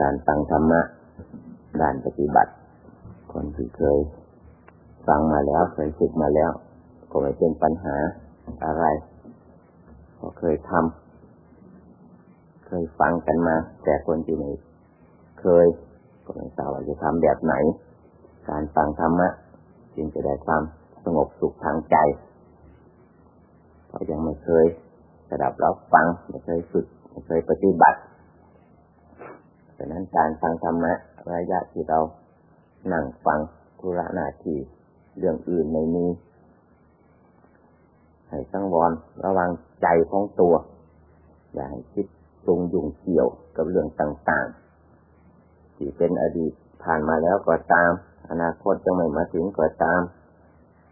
การฟังธรรมะการปฏิบัติ คนที่เคยฟังมาแล้วเคยฝึกมาแล้ว ก็ไม่เป็นปัญหาอะไรก็เคยทำเคยฟังกันมา แต่คนที่ไม่เคย ก็ไม่ทราบว่าจะทำแบบไหน การฟังธรรมะจึงจะได้ความสงบสุขทางใจเพราะยังไม่เคยสดับรับฟังไม่เคยฝึกไม่เคยปฏิบัติ ดังนั้นการฟังธรรมะระยะที่เรานั่งฟังธุระหน้าที่เรื่องอื่นไม่มีให้สังวรระวังใจของตัว อย่าให้คิดตรงยุ่งเกี่ยวกับเรื่องต่างๆ ที่เป็นอดีตผ่านมาแล้วก็ตาม อนาคตจะไม่มาถึงก็ตาม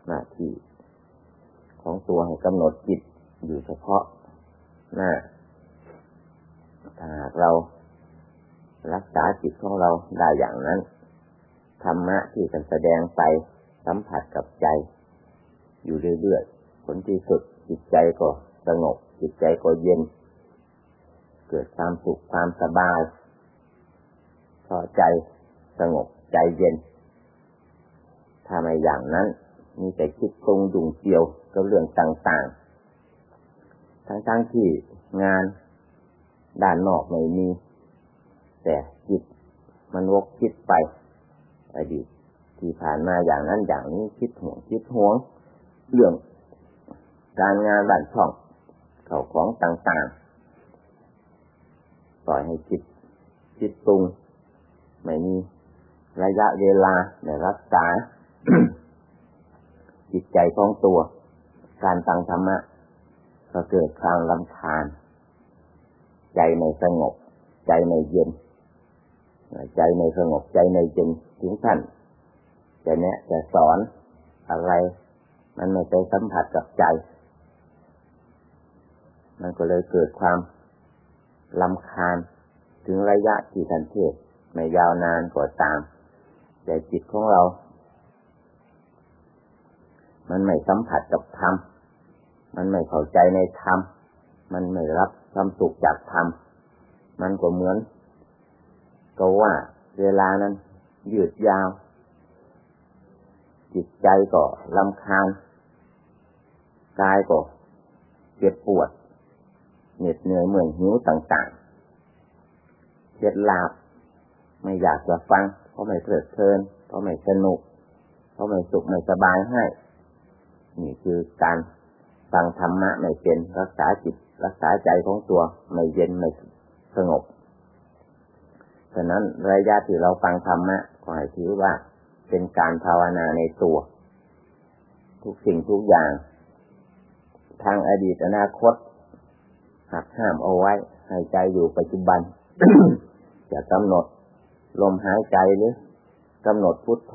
หน้าที่ ของตัวให้กำหนดจิตอยู่เฉพาะหน้าถ้าเรา รักษาจิตของเราได้อย่างนั้น ธรรมะที่จะแสดงไปสัมผัสกับใจ อยู่เรื่อยๆผลที่สุดจิตใจก็สงบ จิตใจก็เย็น เกิดความสุขความสบายพอใจสงบใจเย็น ถ้าไม่อย่างนั้นมีแต่คิดตรงดุงเกี่ยวกับเรื่องต่างๆ ทั้งๆที่งานด้านนอกไม่มี แต่จิตมันวกคิดไป อดีตที่ผ่านมาอย่างนั้นอย่างนี้คิดห่วงคิดห่วง เรื่องการงานบ้านช่องเข่าของต่างๆ ปล่อยให้จิตจิตตรงไม่มีระยะเวลาในรักษา จิตใจของตัว การตังธรรมะก็เกิดความลำคาญ ใจไม่สงบ ใจไม่เย็น ใจในสงบใจในเย็นถึงท่านจะเนี้ยจะสอนอะไร มันไม่ไปสัมผัสกับใจ มันก็เลยเกิดความลำคาญถึงระยะที่ทันเทศไม่ยาวนานก็ตาม แต่จิตของเรา มันไม่สัมผัสกับธรรม มันไม่เข้าใจในธรรม มันไม่รับความสุขจากธรรม มันก็เหมือน ก็ว่าเวลานั้น ยืดยาว จิตใจก็ลำคาญกายก็เจ็บปวดเหน็ดเหนื่อยเหมือนหิวต่างๆเจ็ดลาบ ไม่อยากจะฟัง เพราะไม่เพลิดเพลิน เพราะไม่สนุก เพราะไม่สุขไม่สบายให้ นี่คือการฟังธรรมะไม่เป็นรักษาจิต รักษาใจของตัว ไม่เย็นไม่สงบ ฉะนั้นระยะที่เราฟังธรรมะขอให้ถือว่าเป็นการภาวนาในตัว ทุกสิ่งทุกอย่าง ทางอดีตอนาคตหักห้ามเอาไว้ให้ใจอยู่ปัจจุบัน จะกำหนดลมหายใจหรือกำหนดพุทโธ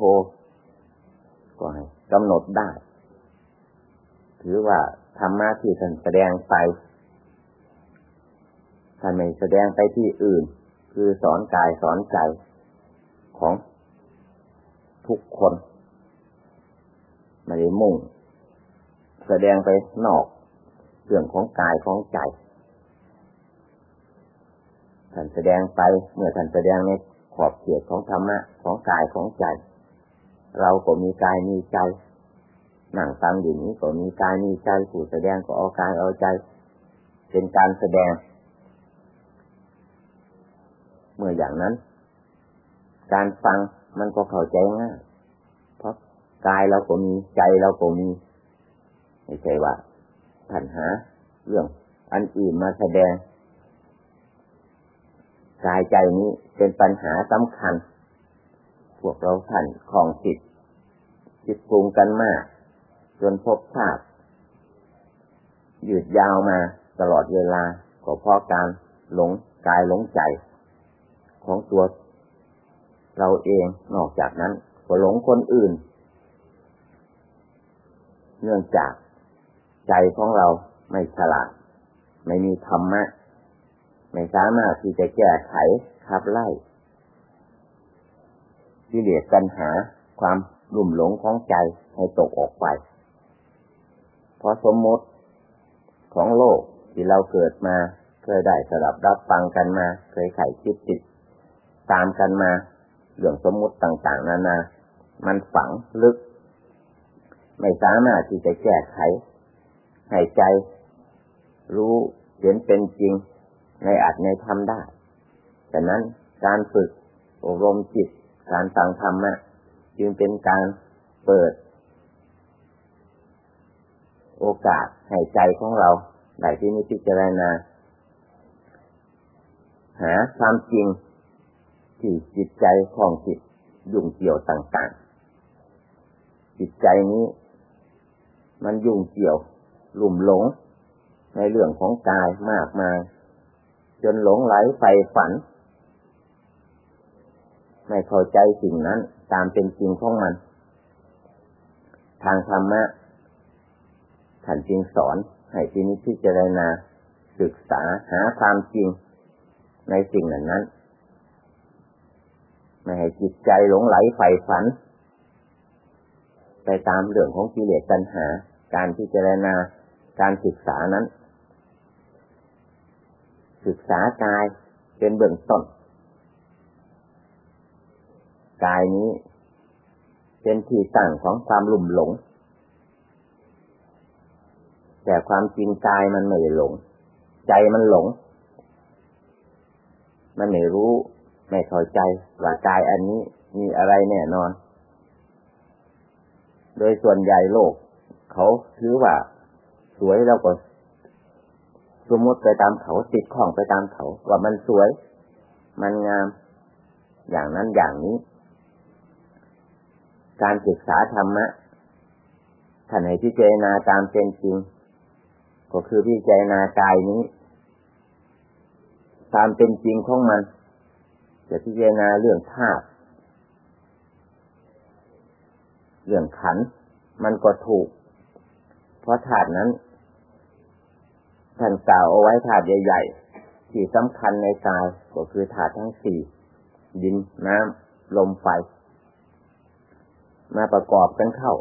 ก็ให้กำหนดได้ ถือว่าธรรมะที่ท่านแสดงไปท่านไม่แสดงไปที่อื่น คือสอนกายสอนใจของทุกคนไม่ได้มุ่ง แสดงไปนอกเรื่องของกายของใจท่านแสดงไปเมื่อท่านแสดงในขอบเขตของธรรมะของกายของใจ เราก็มีกายมีใจหนังฟังอยู่นี้ก็มีกายมีใจผู้แสดงก็เอากายเอาใจ เป็นการแสดง มื่ออย่างนั้น การฟังมันก็เข้าใจง่ายเพราะกายเราก็มีใจเราก็มีไม่ใช่ว่าปัญหา เรื่อง อันอื่นมาแสดงกายใจนี้เป็นปัญหาสำคัญ พวกเราท่านของจิตจิตปรุงกันมาก จนพบชาติยืดยาวมาตลอดเวลาก็เพราะการหลงกายหลงใจ ของตัวเราเองนอกจากนั้นก็หลงคนอื่น เนื่องจากใจของเราไม่ฉลาด ไม่มีธรรมะ ไม่สามารถที่จะแก้ไขขับไล่ที่เหลือปัญหาความรุ่มหลงของใจให้ตกออกไป เพราะสมมติของโลกที่เราเกิดมา เคยได้สลับรับฟังกันมา เคยไข่คิดติด ตามกันมาเรื่องสมมุติต่างๆนานา มันฝังลึก ไม่สามารถที่จะแก้ไขให้ใจ รู้เห็นเป็นจริง ในอัดในธรรมได้ ฉะนั้นการฝึกอบรมจิต การตังธรรมะจึงเป็นการเปิด โอกาสให้ใจของเราได้ที่นิพิจารณาหาความจริง ที่จิตใจของจิตยุ่งเกี่ยวต่างๆ จิตใจนี้ มันยุ่งเกี่ยวหลุ่มหลง ในเรื่องของกายมากมาย จนหลงไหลไฟฝัน ไม่เข้าใจสิ่งนั้นตามเป็นจริงของมัน ทางธรรมะท่านจึงสอนให้ที่นี้พิจารณาศึกษาหาความจริงในสิ่งนั้นนั้น ไม่ให้จิตใจหลงไหลใฝ่ฝัน ไปตามเรื่องของกิเลสตัณหา การพิจารณาการศึกษานั้น ศึกษากายเป็นเบื้องต้นกายนี้ เป็นที่ตั้งของความลุ่มหลง แต่ความจริงกายมันไม่หลง ใจมันหลง มันไม่รู้ ไม่เข้าใจว่ากายอันนี้มีอะไรแน่นอน โดยส่วนใหญ่โลก เขาถือว่า สวยแล้วก็สมมติไปตามเขาติดข้องไปตามเขา ว่ามันสวย มันงาม อย่างนั้นอย่างนี้ การศึกษาธรรมะท่านให้พิจารณาตามเป็นจริง ก็คือพิจารณากายนี้ ตามเป็นจริงของมัน จะพิจารณาเรื่องธาตุเรื่องขัน มันก็ถูก เพราะธาตุนั้นท่านกล่าวเอาไว้ธาตุใหญ่ ๆ ที่สำคัญในกายก็คือธาตุทั้งสี่ดินน้ำลมไฟ มาประกอบกันเข้า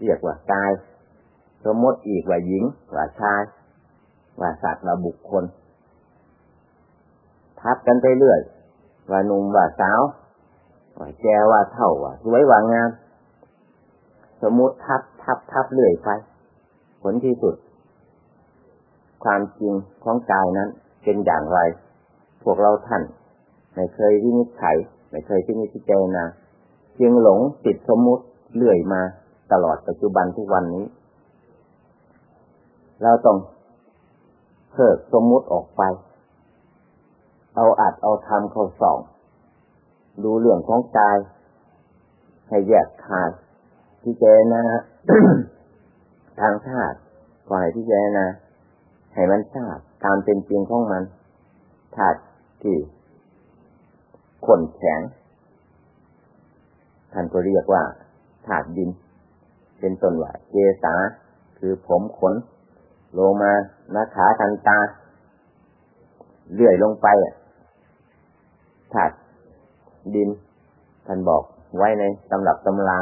เรียกว่ากาย สมมติอีกว่าหญิง ว่าชาย ว่าสัตว์ว่าบุคคล ทับกันไปเรื่อย ว่าหนุ่มว่าสาว ว่าแกว่าเท่าว่าสวยว่างาม สมมติทับทับทับเรื่อยไป ผลที่สุด ความจริงของกายนั้นเป็นอย่างไร พวกเราท่าน ไม่เคยวินิจฉัย ไม่เคยที่นิจเจนะจึงหลงติดสมมุติเรื่อยมาตลอดปัจจุบันทุกวันนี้ เราต้องเพิกสมมุติออกไป เอาอัดเอาทำเข้าส่องดูเรื่องของกาย ให้แยกขาดที่เจนะทางธาตุก่อนที่เจนะให้มันทราบตามเป็นจริงของมันธาตุที่ขนแข็งท่านก็เรียกว่าธาตุดิน เป็นต้นว่าเจสาคือผมขน โลมาหน้าขาทันตาเลื่อยลงไป ธาตุดินท่านบอกไว้ในตำรับตำรา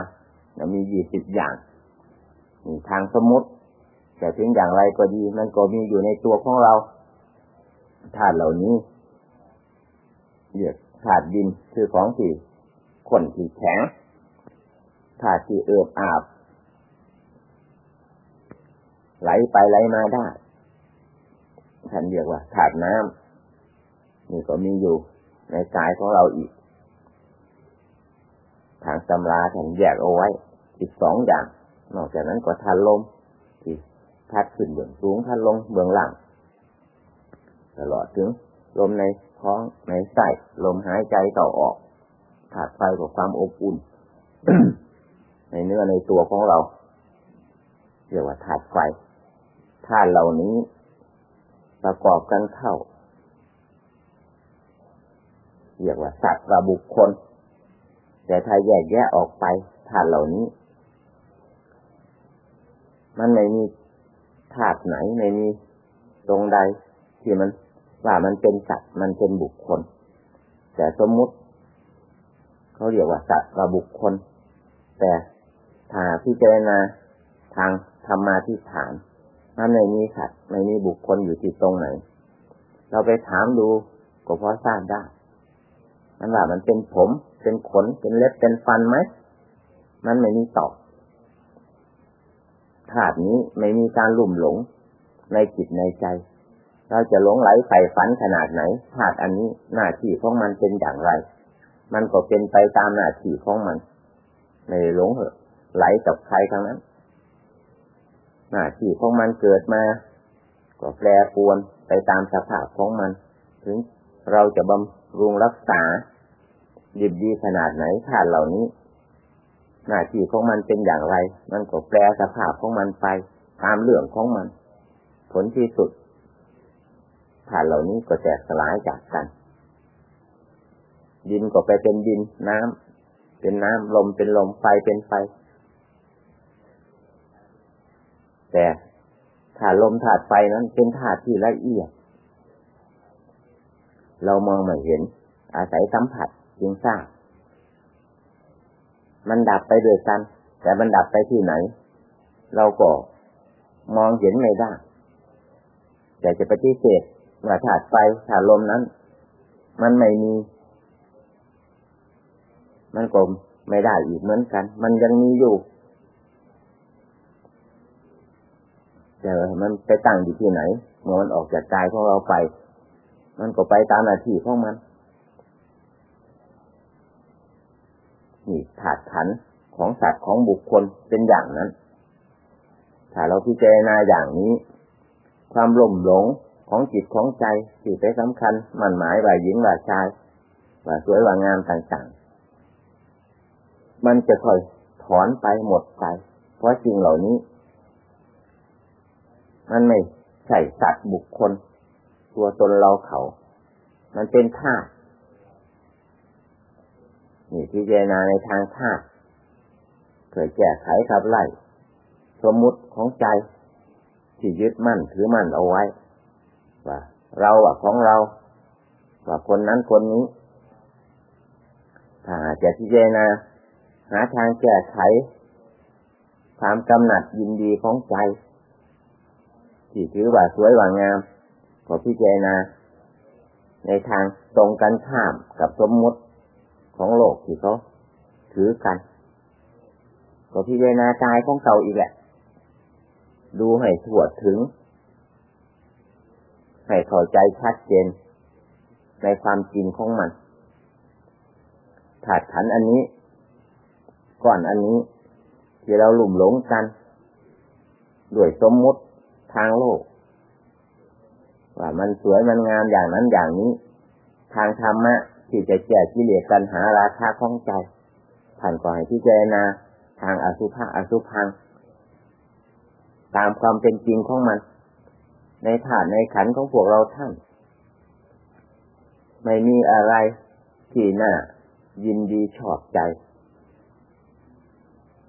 มียี่สิบอย่างทางสมมติแต่ถึงอย่างไรก็ดี มันก็มีอยู่ในตัวของเราธาตุเหล่านี้เรียกธาตุดินคือของที่ขนที่แข็งธาตุที่เอือบอาบ ไหลไปไหลมาได้ท่านเรียกว่าธาตุน้ำนี่ก็มีอยู่ ในกายของเราอีก ทางตำราท่านแยกเอาไว้ อีกสองอย่าง นอกจากนั้นก็ทันลมที่พัดขึ้นเบื้องสูงทันลงเบื้องล่างตลอดถึงลมในท้องในไส้ลมหายใจต่อออกขาดไฟกับความอบอุ่น ในเนื้อในตัวของเราเรียกว่าธาตุไฟธาตุเหล่านี้ ประกอบกันเข้า เรียกว่าสัตว์ว่าบุคคล แต่ถ้าแยกแยะออกไปธาตุเหล่านี้ มันไม่มีธาตุไหนไม่มีตรงใด ที่มันว่ามันเป็นสัตว์มันเป็นบุคคล แต่สมมุติเขาเรียกว่าสัตว์ว่าบุคคล แต่ถ้าพิจารณาทางธรรมาที่ฐานมันไม่มีสัตว์ไม่มีบุคคลอยู่ที่ตรงไหน เราไปถามดูก็พอทราบได้ มันว่ามันเป็นผม เป็นขน เป็นเล็บ เป็นฟันไหม มันไม่มีตอบธาตุนี้ไม่มีการลุ่มหลงในจิตในใจ เราจะหลงไหลใฝ่ฝันขนาดไหนธาตุอันนี้หน้าที่ของมันเป็นอย่างไร มันก็เป็นไปตามหน้าที่ของมันไม่หลงเหอะ ไหลกับใครทั้งนั้น หน้าที่ของมันเกิดมา ก็แปรปวนไปตามสภาพของมัน ถึงเราจะบำ รุงรักษาดีดีขนาดไหนธาตุเหล่านี้ หน้าที่ของมันเป็นอย่างไร มันก็แปรสภาพของมันไปตามเรื่องของมัน ผลที่สุดธาตุเหล่านี้ก็แตกสลายจากกัน ดินก็ไปเป็นดินน้ำเป็นน้ำลมเป็นลมไฟเป็นไฟ แต่ธาตุลมธาตุไฟนั้นเป็นธาตุที่ละเอียด เรามองไม่เห็น อาศัยสัมผัสจึงทราบมันดับไปด้วยกัน แต่มันดับไปที่ไหน เราก็มองเห็นไม่ได้แต่จะปฏิเสธว่าธาตุไฟธาตุลมนั้น มันไม่มี มันก็ไม่ได้อีกเหมือนกัน มันยังมีอยู่แต่มันไปตั้งอยู่ที่ไหนเมื่อมันออกจากกายของเราไป มันก็ไปตามหน้าที่ของมัน นี่ถาดขันของสัตว์ของบุคคลเป็นอย่างนั้น ถ้าเราพิจารณาอย่างนี้ ความหลงหลงของจิตของใจที่ไปสำคัญมันหมายว่าหญิงว่าชายว่าสวยว่างามต่างๆ มันจะค่อยถอนไปหมดไป เพราะสิ่งเหล่านี้ มันไม่ใช่สัตว์บุคคล ตัวตนเราเขา มันเป็นธาตุนี่พิจารณาในทางธาตุเกิดแก้ไขขับไล่ สมมุติของใจ ที่ยึดมั่นถือมั่นเอาไว้ ว่า เราอะของเรา ว่าคนนั้นคนนี้ ถ้าจะพิจารณาหาทางแก้ไขความกำหนัดยินดีของใจ ที่ถือว่าสวยว่างาม ก็พิจารณาในทางตรงกันข้ามกับสมมติของโลกที่เขาถือกัน ก็พิจารณากายของเก่าอีกแหละ ดูให้ถั่วถึง ให้เข้าใจชัดเจน ในความจริงของมันถาดขันอันนี้ ก่อนอันนี้ ที่เราหลุ่มหลงกัน ด้วยสมมติทางโลก ว่ามันสวยมันงามอย่างนั้นอย่างนี้ ทางธรรมะที่จะแก้กิเลสกันหาราคาของใจผ่านก่อนที่เจนาทางอสุภะอสุพัง ตามความเป็นจริงของมัน ในฐานในขันของพวกเราท่าน ไม่มีอะไรที่น่ายินดีชอบใจ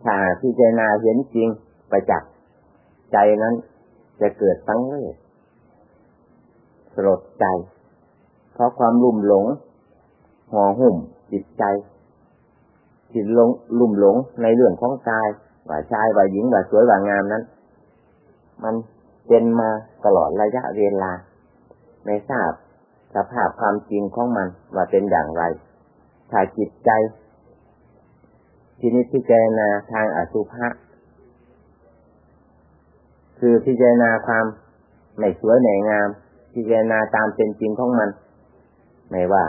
ถ้าที่เจนาเห็นจริงไปจักใจนั้นจะเกิดสังเวช ลดใจ เพราะความลุ่มหลงห่อหุ้มจิตใจจิตลงลุ่มหลงในเรื่องของกายว่าชายว่าหญิงว่าสวยว่างามนั้น มันเป็นมาตลอดระยะเวลาไม่ทราบสภาพความจริงของมันว่าเป็นอย่างไร ถ้าจิตใจที่นิพพิจารณาทางอสุภะคือพิจารณาความไม่สวยไม่งาม พิจารณาตามเป็นจริงของมัน ไม่ว่า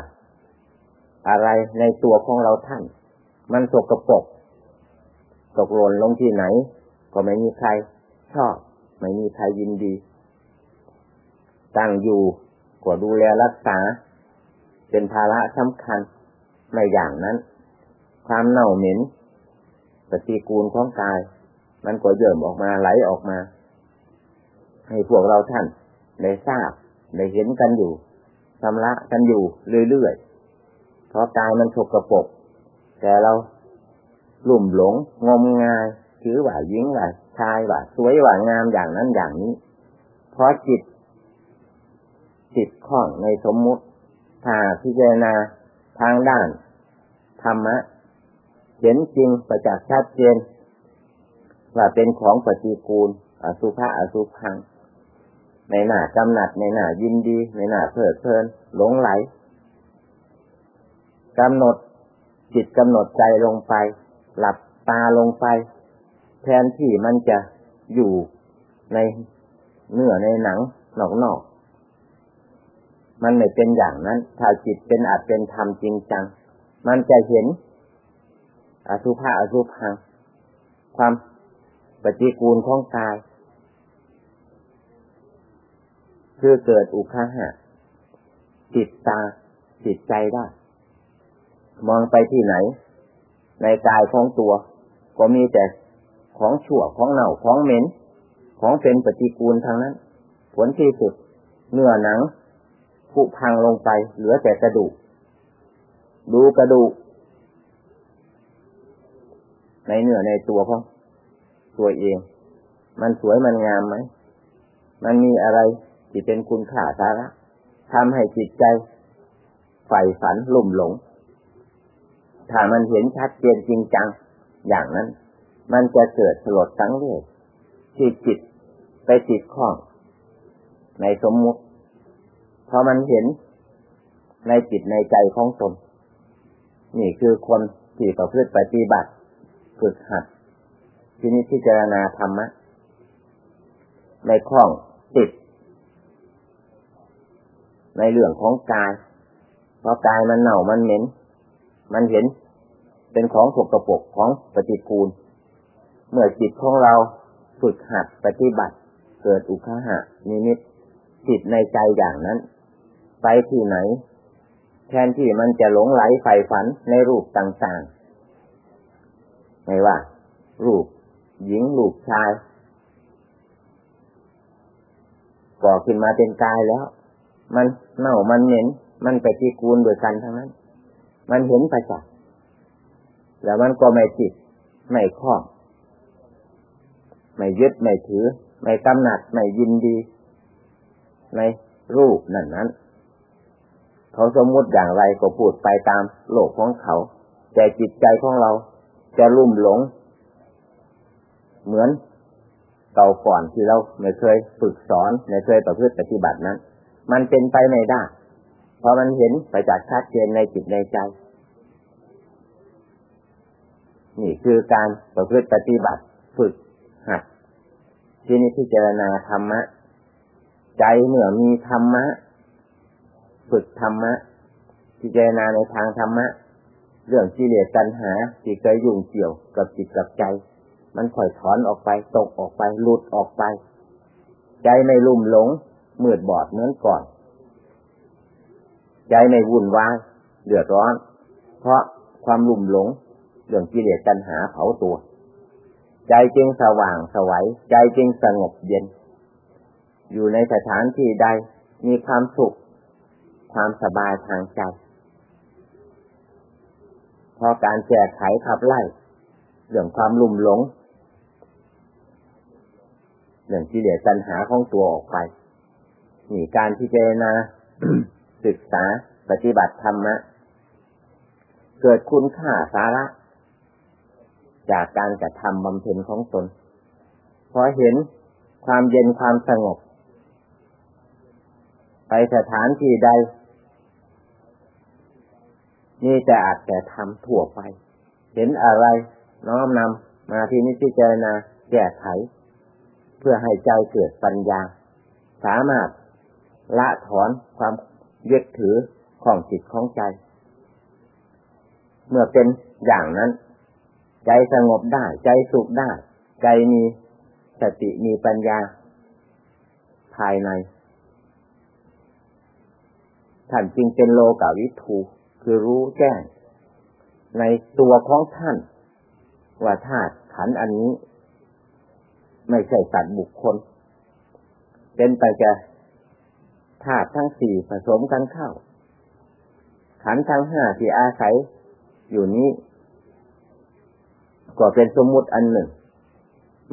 อะไรในตัวของเราท่าน มันสกปรกตกหล่นลงที่ไหน ก็ไม่มีใคร ชอบ ไม่มีใครยินดี ตั้งอยู่ก็ดูแลรักษา เป็นภาระสำคัญในอย่างนั้น ความเน่าเหม็นปฏิกูลของกาย มันก็เยิ่มออกมาไหลออกมา ให้พวกเราท่านได้ทราบ ได้เห็นกันอยู่ชำระกันอยู่เรื่อยๆเพราะกายมันสกปรกแต่เราลุ่มหลง งมงายถือว่ายิ้งว่าชายว่าสวยว่างามอย่างนั้นอย่างนี้ เพราะจิต จิตข้องในสมมุติถ้าพิจารณาทางด้านธรรมะ เห็นจริงประจักษ์ชัดเจนว่าเป็นของปฏิกูล อสุภะอสุพัง ในหน้ากำหนัดในหน้ายินดี ในหน้าเพลิดเพลิน หลงไหลกำหนดจิตกำหนดใจลงไป หลับตาลงไป แทนที่มันจะอยู่ในเนื้อในหนังนอกๆมันไม่เป็นอย่างนั้น ถ้าจิตเป็นอาจเป็นธรรมจริงจัง มันจะเห็น อสุภะอสุพัง ความปฏิกูลของกาย คือเกิดอุคาหะจิตตาจิตใจได้ มองไปที่ไหน ในกายของตัว ก็มีแต่ของชั่วของเน่าของเหม็น ของเป็นปฏิกูลทางนั้น ผลที่สุดเนื้อหนังผุพังลงไป เหลือแต่กระดูก ดูกระดูก ในเนื้อในตัวของตัวเอง มันสวยมันงามไหม มันมีอะไร ที่เป็นคุณค่าสาระทำให้จิตใจใฝ่ฝันลุ่มหลง ถ้ามันเห็นชัดเจนจริงจัง อย่างนั้น มันจะเกิดสลดสังเวชที่จิตไปติดข้อง ในสมมุติพอมันเห็นในจิตในใจของตน นี่คือคนที่ประพฤติปฏิบัติฝึกหัดที่นี้พิจารณาธรรมะในข้องติด ในเรื่องของกาย เพราะกายมันเน่ามันเหม็น มันเห็น เป็นของสกปรกของปฏิกูล เมื่อจิตของเราฝึกหัดปฏิบัติ เกิดอุคหะนิมิตจิตในใจอย่างนั้น ไปที่ไหน แทนที่มันจะหลงไหลใฝ่ฝันในรูปต่างๆไม่ว่า รูปหญิงรูปชายก่อขึ้นมาเป็นกายแล้ว มันเน่ามันเหม็น มันไปที่กูลโดยกันทั้งนั้น มันเห็นประจักษ์แล้วมันก็ไม่จิต ไม่ข้องไม่ยึดไม่ถือ ไม่กำหนัดไม่ยินดี ในรูปนั่นนั้น เขาสมมุติอย่างไรก็พูดไปตามโลกของเขา แต่จิตใจของเราจะลุ่มหลง เหมือนเก่าก่อนที่เราไม่เคยฝึกสอน ไม่เคยประพฤติปฏิบัตินั้น มันเป็นไปไม่ได้พราะมันเห็นไปจากษ์ชัดเจนในจิตในใจ นี่คือการประพฤติปฏิบัติฝึกหัดที่นี้พิจารณาธรรมะ ใจเมื่อมีธรรมะ ฝึกธรรมะ พิจารณาในทางธรรมะ เรื่องที่เหลือตัณหาที่เคยยุ่งเกี่ยวกับจิตกับใจ มันค่อยถอนออกไปตกออกไปหลุดออกไป ใจไม่ลุ่มหลง มืดบอดเหมือนก่อน ใจไม่วุ่นวายเดือดร้อน เพราะความลุ่มหลงเรื่องกิเลสตัณหาเผาตัว ใจจึงสว่างสวัยใจจึงสงบเย็น อยู่ในสถานที่ใดมีความสุข ความสบายทางใจพอการแก้ไขขับไล่เรื่องความลุ่มหลงเรื่องกิเลสตัณหาของตัวออกไป นี่การพิจารณาศึกษาปฏิบัติธรรมะ เกิดคุณค่าสาระ จากการกระทำบำเพ็ญของตน พอเห็นความเย็นความสงบ ไปสถานที่ใด นี่จะอาจแต่ทำทั่วไป เห็นอะไรน้อมนำมาที่นิพจารณาแก้ไข เพื่อให้ใจเกิดปัญญา สามารถ ละถอนความยึดถือของจิตของใจ เมื่อเป็นอย่างนั้น ใจสงบได้ ใจสุขได้ ใจมีสติมีปัญญา ภายในท่านจึงเป็นโลกาวิทูคือรู้แจ้ง ในตัวของท่าน ว่าธาตุขันอันนี้ ไม่ใช่สัตว์บุคคล เป็นไปจะ ธาตุทั้งสี่ผสมกันเข้า ขันทั้งห้าที่อาศัยอยู่นี้ก็เป็นสมมุติอันหนึ่ง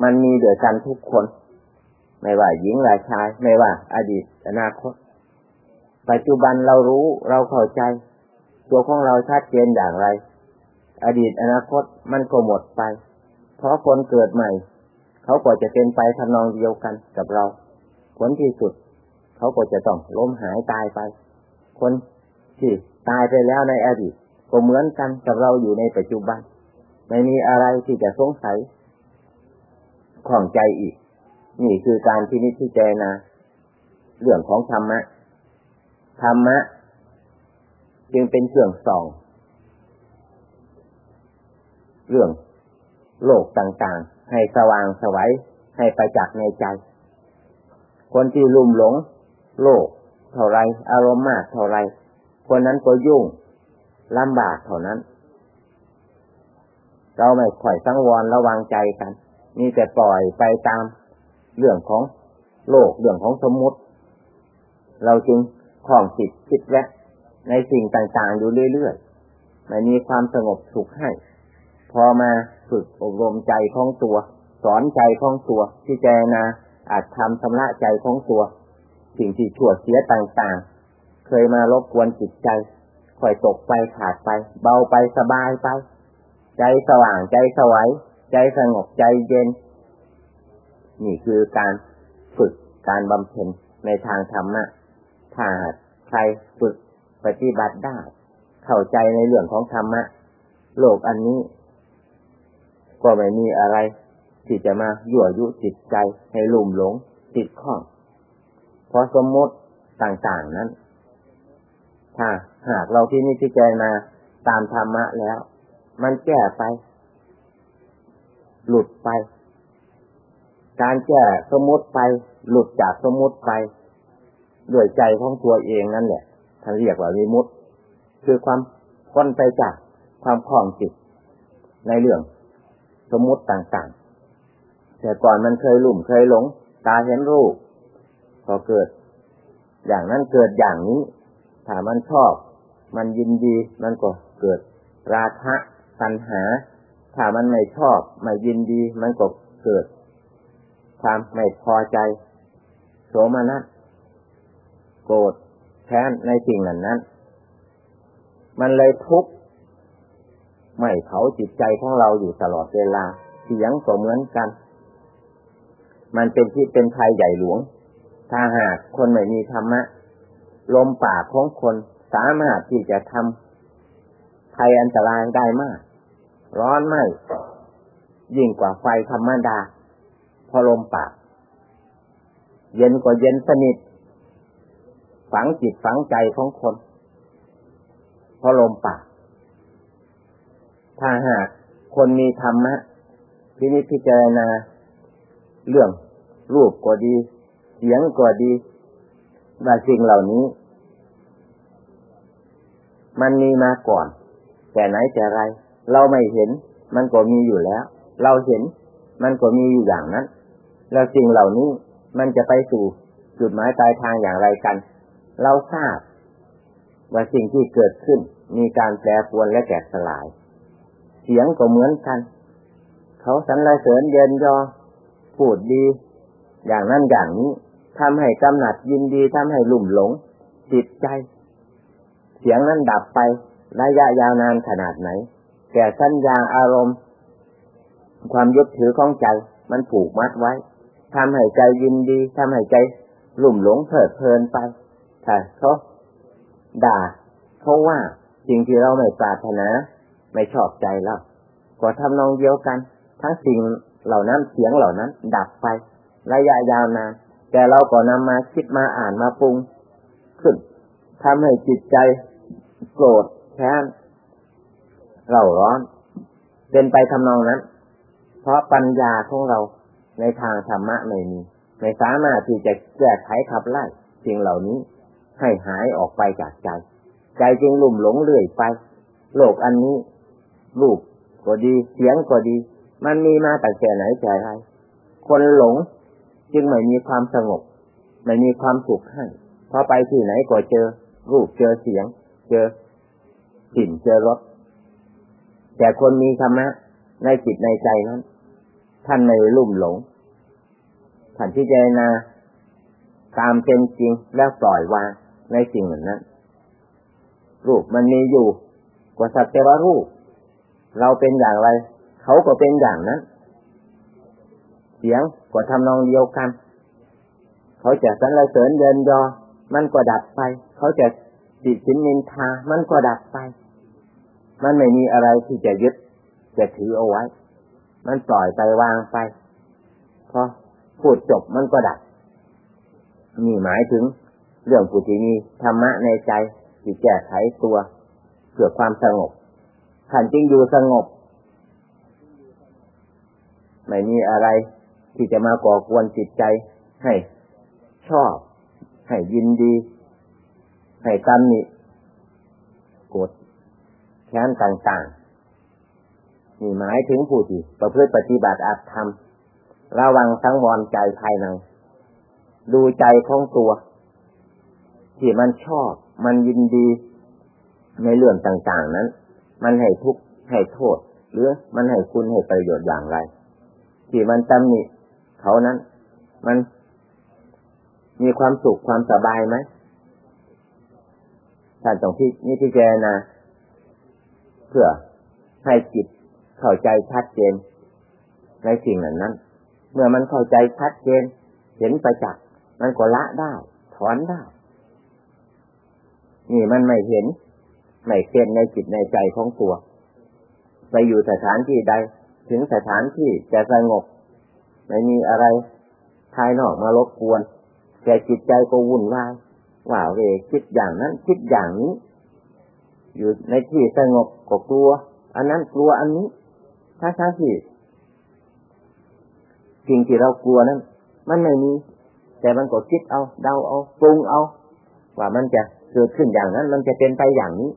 มันมีเดือกันทุกคน ไม่ว่าหญิงหรือชาย ไม่ว่าอดีตอนาคต ปัจจุบันเรารู้เราเข้าใจ ตัวของเราชัดเจนอย่างไร อดีตอนาคตมันก็หมดไป เพราะคนเกิดใหม่ เขาก็จะเป็นไปทำนองเดียวกันกับเรา ผลที่สุด เขาก็จะต้องล้มหายตายไป คนที่ตายไปแล้วในอดีตก็เหมือนกันกับเราอยู่ในปัจจุบัน ไม่มีอะไรที่จะสงสัยข้องใจอีก นี่คือการที่นิพิจารณาเรื่องของธรรมะ ธรรมะ จึงเป็นเครื่องส่อง เรื่องโลกต่างๆ ให้สว่างสวัยให้ประจักษ์ในใจ คนที่ลุ่มหลง โลกเท่าไรอารมณ์มากเท่าไรคนนั้นก็ยุ่งลำบากเท่านั้น เราไม่ค่อยสังวรระวังใจกันมีแต่ปล่อยไปตามเรื่องของโลกเรื่องของสมมุติ เราจึงคล้องจิตคิดแวะในสิ่งต่างๆอยู่เรื่อยๆไม่มีความสงบสุขให้ พอมาฝึกอบรมใจของตัว สอนใจของตัวที่เจนาอาจทำชำระใจของตัว สิ่งที่ชั่วเสียต่างๆ เคยมารบกวนจิตใจค่อยตกไปขาดไป เบาไปสบายไป ใจสว่างใจสวัยใจสงบใจเย็น นี่คือการฝึกการบำเพ็ญในทางธรรมะถ้าใครฝึกปฏิบัติได้ เข้าใจในเรื่องของธรรมะ โลกอันนี้ ก็ไม่มีอะไร ที่จะมายั่วยุจิตใจให้ลุ่มหลงติดข้อง ราะสมมติต่างๆนั้น ถ้าหากเราที่นี่พิจารณาตามธรรมะแล้ว มันแก้ไป หลุดไป การแก้สมมติไป หลุดจากสมมติไปด้วยใจของตัวเองนั่นแหละท่านเรียกว่าวิมุตคือความพ้นไปจากความคล้องจิต ในเรื่องสมมติต่างๆ แต่ก่อนมันเคยลุ่มเคยหลง ตาเห็นรูป พอเกิด อย่างนั้นเกิดอย่างนี้ ถ้ามันชอบ มันยินดี มันก็เกิด ราคะตัณหา ถ้ามันไม่ชอบ ไม่ยินดี มันก็เกิด ความไม่พอใจ โสมนัสโกรธแค้นในสิ่งนั้นนั้น มันเลยทุกข์ไม่เผาจิตใจของเราอยู่ตลอดเวลาเสียงก็เหมือนกัน มันเป็นที่เป็นภัยใหญ่หลวง ถ้าหากคนไม่มีธรรมะ ลมปากของคนสามารถที่จะทำภัยอันตรายได้มาก ร้อนไหมยิ่งกว่าไฟธรรมดา พอลมปาก เย็นกว่าเย็นสนิท ฝังจิตฝังใจของคนพราะลมปาก ถ้าหากคนมีธรรมะพินิจพิจารณา เรื่องรูปก็ดี สียงก็ดีว่าสิ่งเหล่านี้ มันมีมาก่อน แต่ไหนแต่ไร เราไม่เห็น มันก็มีอยู่แล้ว เราเห็น มันก็มีอยู่อย่างนั้น แล้วสิ่งเหล่านี้มันจะไปสู่จุดหมายปลายทางอย่างไรกัน เราทราบ ว่าสิ่งที่เกิดขึ้น มีการแปรปรวนและแตกสลาย เสียงก็เหมือนกันเขาสรรเสริญเยินยอพูดดี อย่างนั้นอย่างนี้ ทำให้กำหนัดยินดีทำให้ลุ่มหลงจิตใจ เสียงนั้นดับไประยะยาวนานขนาดไหน แต่สัญญาอารมณ์ ความยึดถือของใจ มันผูกมัดไว้ทำให้ใจยินดีทำให้ใจลุ่มหลงเพลิดเพลินไปถ้าเขาด่าเขาว่าสิ่งที่เราไม่ปรารถนา ไม่ชอบใจเราก็ทำนองเดียวกัน ทั้งสิ่งเหล่านั้นเสียงเหล่านั้น ดับไประยะยาวนาน แต่เราก็นำมาคิดมาอ่านมาปรุงขึ้นทำให้จิตใจโกรธแค้นเราร้อน เป็นไปทำนองนั้น เพราะปัญญาของเราในทางธรรมะไม่มี ไม่สามารถที่จะแก้ไขขับไล่สิ่งเหล่านี้ ให้หายออกไปจากใจ ใจจึงลุ่มหลงเรื่อยไป โลกอันนี้รูปก็ดี เสียงก็ดี มันมีมาแต่แต่ไหนแต่ไรคนหลง จึงไม่มีความสงบ ไม่มีความสุขให้พอไปที่ไหนก็เจอ รูปเจอเสียง เจอกลิ่นเจอรสแต่คนมีธรรมะในจิตในใจนั้น ท่านไม่ลุ่มหลงท่านที่เจนาตามเป็นจริงแล้วปล่อยวางในสิ่งเหล่านั้น รูปมันมีอยู่กว่าสัตว์แต่ว่ารูป เราเป็นอย่างไร เขาก็เป็นอย่างนั้น สียงก็ทำนองเดียวกัน เขาจะสรรเสริญเยินยอ มันก็ดับไป เขาจะติดชินนินทา มันก็ดับไป มันไม่มีอะไรที่จะยึด จะถือเอาไว้ มันปล่อยไปวางไป พอพูดจบมันก็ดับ นี่หมายถึง เรื่องปุถิมีธรรมะในใจที่แก้ไขตัวเพื่อความสงบขันจริงอยู่สงบ ไม่มีอะไร ที่จะมาก่อกวนจิตใจ ให้ชอบ ให้ยินดี ให้ตำหนิกดแค้นต่างๆนี่หมายถึงผู้ที่ประพฤติปฏิบัติอาจทำระวังสังวรใจภายในดูใจของตัว ที่มันชอบ มันยินดีในเรื่องต่าง ๆ นั้น มันให้ทุกข์ให้โทษ หรือมันให้คุณให้ประโยชน์อย่างไร ที่มันตำหนิ เขานั้น มันมีความสุขความสบายไหมท่านต้องพินี่พิจารณาเพื่อให้จิตเข้าใจชัดเจน ในสิ่งนั้นนั้น เมื่อมันเข้าใจชัดเจน เห็นประจักษ์มันก็ละได้ ถอนได้ นี่มันไม่เห็น ไม่เป็นในจิตในใจของตัว ไปอยู่สถานที่ใด ถึงสถานที่จะสงบ ไม่มีอะไรภายนอกมารบกวนแต่จิตใจก็วุ่นวายว่าเวคิดอย่างนั้นคิดอย่างนี้ อยู่ในที่สงบก็กลัว อันนั้นกลัวอันนี้ถ้าทั้งที่สิ่งที่เรากลัวนั้น มันไม่มี แต่มันก็คิดเอา เดาเอาปรุงเอา ว่ามันจะเกิดขึ้นอย่างนั้น มันจะเป็นไปอย่างนี้